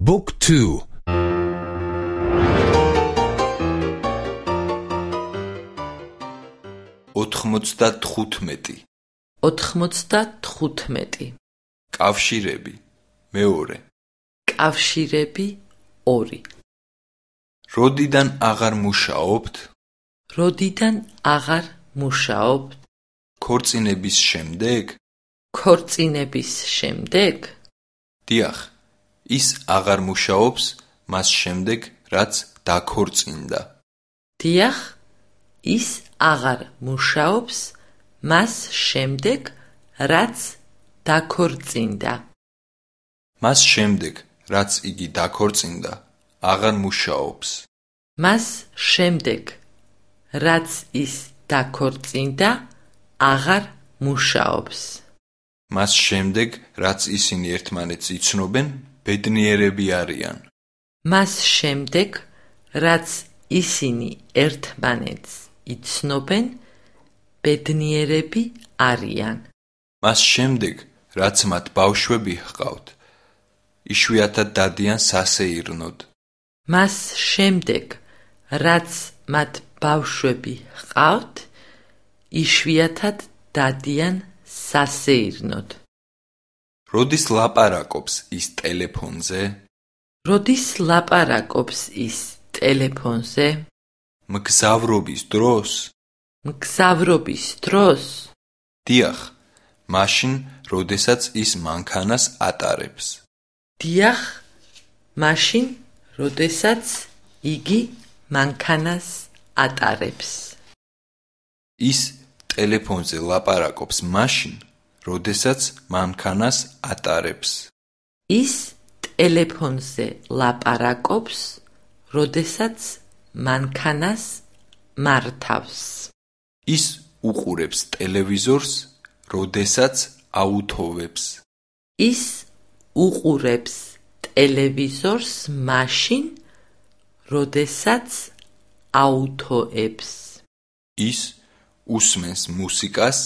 Book 2 95 95 კავშირები მეორე. კავშირები 2 როდიდან აღარ მუშაობთ? როდიდან აღარ მუშაობთ? ქორწინების შემდეგ? ქორწინების შემდეგ? დიახ ის აღარ მუშაობს მას შემდეგ რაც დაქორწინდა. დიახ ის აღარ მუშაობს მას შემდეგ რაც დაქორწინდა. მას შემდეგ რაც იგი დაქორწინდა აღარ მუშაობს. მას შემდეგ რაც ის დაქორწინდა აღარ მუშაობს. მას შემდეგ რაც ისინი ერთმანეთს იცნობენ ბედნიერები არიან. მას შემდეგ რაც ისინი ერთმანეთს იცნობენ ბედნიერები არიან. მას შემდეგ რაც მათ ბავშვები ჰყავთ იშვიათად დადიან სასეირნოდ მას შემდეგ რაც მათ ბავშვები ჰყავთ იშვიათად დადიან სასეირნოდ როდის ლაპარაკობს ის ტელეფონზე. როდის ლაპარაკობს ის ტელეფონზე. მგზავრობის დროს. მგზავრობის დროს. დიახ მაშინ როდესაც ის მანქანას ატარებს. დიახ მაშინ როდესაც იგი მანქანას ატარებს. ის ტელეფონზე ლაპარაკობს მაშინ როდესაც მანქანას ატარებს. ის ტელეფონზე ლაპარაკობს როდესაც მანქანას მართავს. ის უყურებს ტელევიზორს როდესაც აუთოვებს. ის უყურებს ტელევიზორს მაშინ როდესაც აუთოებს. ის უსმენს მუსიკას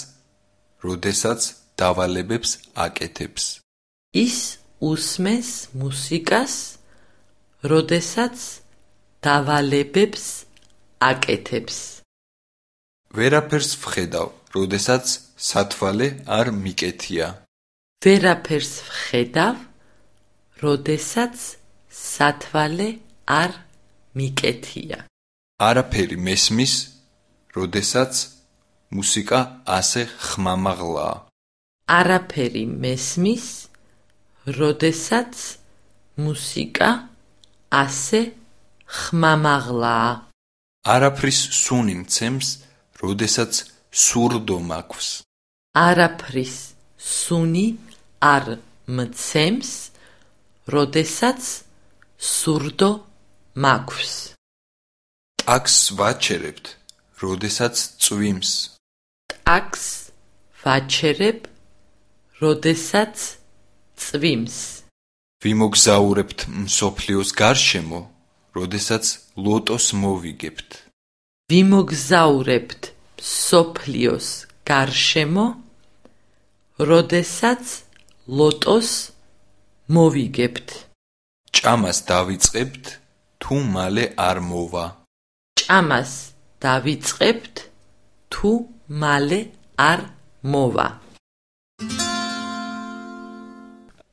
როდესაც დავალებებს აკეთებს. ის უსმენს მუსიკას როდესაც დავალებებს აკეთებს. ვერაფერს ვხედავ როდესაც სათვალე არ მიკეთია. ვერაფერს ვხედავ როდესაც სათვალე არ მიკეთია. არაფერი მესმის როდესაც მუსიკა ასე ხმამაღლაა არაფერი მესმის როდესაც მუსიკა ასე ხმამაღლაა. არაფრის სუნი მცემს როდესაც სურდო მაქვს. არაფრის სუნი არ მცემს როდესაც სურდო მაქვს. ტაქს ვაჩერებთ როდესაც წვიმს. ტაქს ვაჩერებ როდესაც წვიმს. ვიმოგზაურებთ მსოფლიოს გარშემო როდესაც ლოტოს მოვიგებთ. ვიმოგზაურებთ სოფლიოს გარშემო როდესაც ლოტოს მოვიგებთ. ჭამას დავიწყებთ თუ მალე არ მოვა. ჭამას დავიწყებთ თუ მალე არ მოვა